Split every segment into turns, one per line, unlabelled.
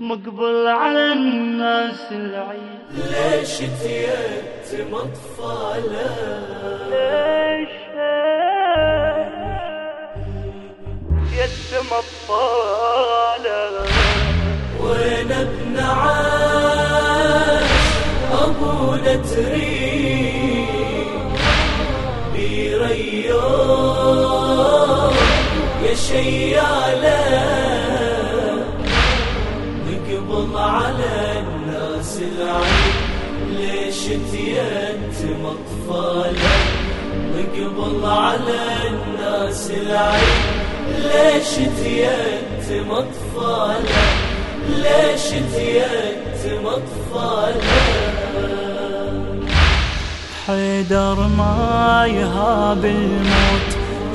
مقبل على الناس العيد
ليش تيتم اطفاله
ليش؟ يتم اطفاله
وين ابن عاش؟ ابونا تريد بيريوم يا شياله على الناس العين ليش تيتم اطفاله نقبض على الناس العين ليش تيتم اطفاله ليش تيتم اطفاله
حيدر ما يهاب الموت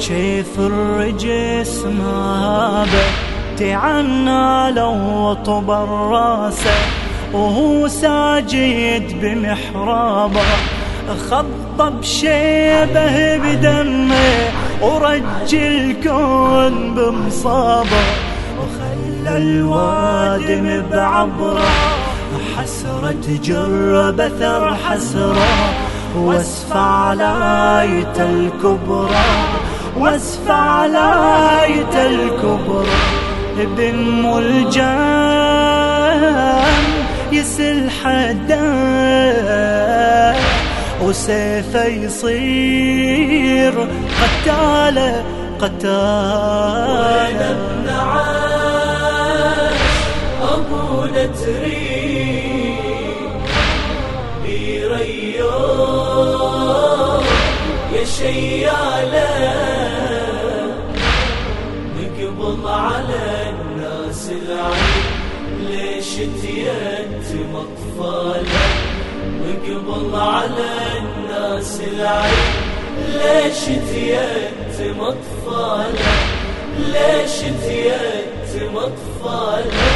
كيف الرجس ما هابه؟ تعنى لو طبر راسه وهو ساجد بمحرابه خضب شيبه بدمه ورج الكون بمصابه. وخلى الوادم بعبره حسرة جر بثر حسرة. واسف على آية الكبرى واسف على آية الكبرى. ابن ملجم يسل حدا وسيفه يصير قتاله قتاله
ابن عاش ابونا تريد بيريوم يا شيالة. على الناس العين. ليش تيتم اطفاله نقبض على الناس العين؟ ليش تيتم اطفاله ليش تيتم اطفاله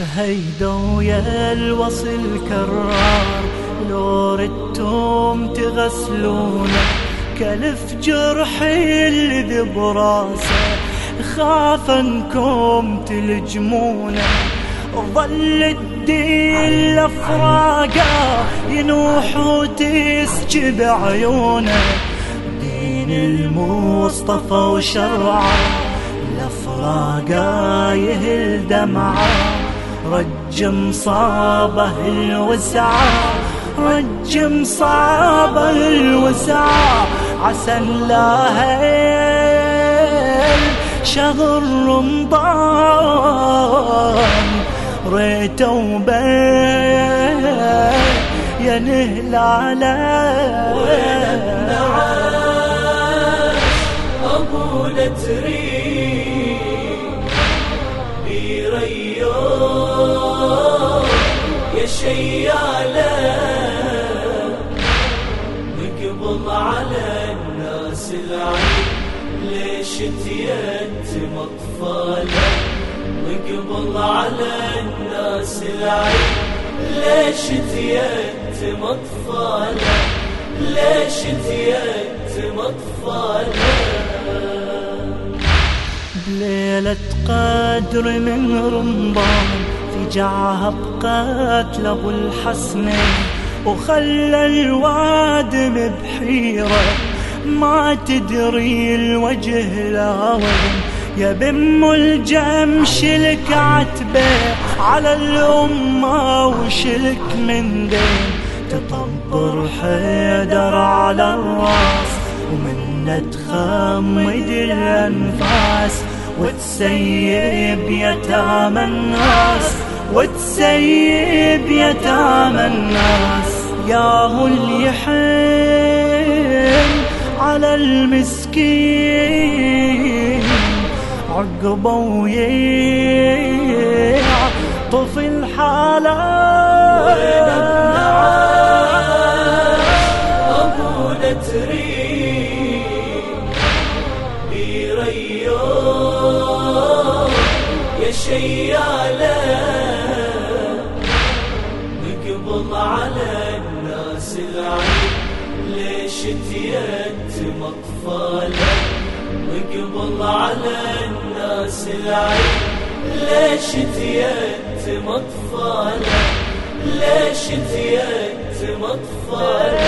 بهيدا ويا الوصل كرار لو ردتم تغسلونه كلف جرحي اللي براسه. خاف أنكم تلجمونه. ظل الدين لفراقه ينوح وتسجب عيونه. دين المصطفى وشرعه. لفراقه يهل دمعه. رج مصابه الوسعة. رج مصابه الوسعة. عسى الله شهر رمضان. ريته وبين يا نهل على
عاش ابونا تريد بيريوم يا شيالة. ليش تيتم اطفاله نقبض على الناس العين. ليش تيتم اطفاله ليش تيتم اطفاله
بليلة قدر من رمضان في جعها بقتل ابو الحسنين. وخلى الوادم بحيرة ما تدري الوجه لا وين يا بم الجم شلك عتبه على الأمة وشلك من دين. تطبر حيدر على الرأس ومنه تخمد الأنفاس. وتسيب يتامى الناس وتسيب يتامى الناس. ياهو اللي يحن على المسكين. عقبه ويعطف
وين
الحالة.
عاش ابونا تريد يا شيالة. ليش تيتم اطفاله نقبض على الناس العين. ليش تيت مطفالة ليش تيت مطفالة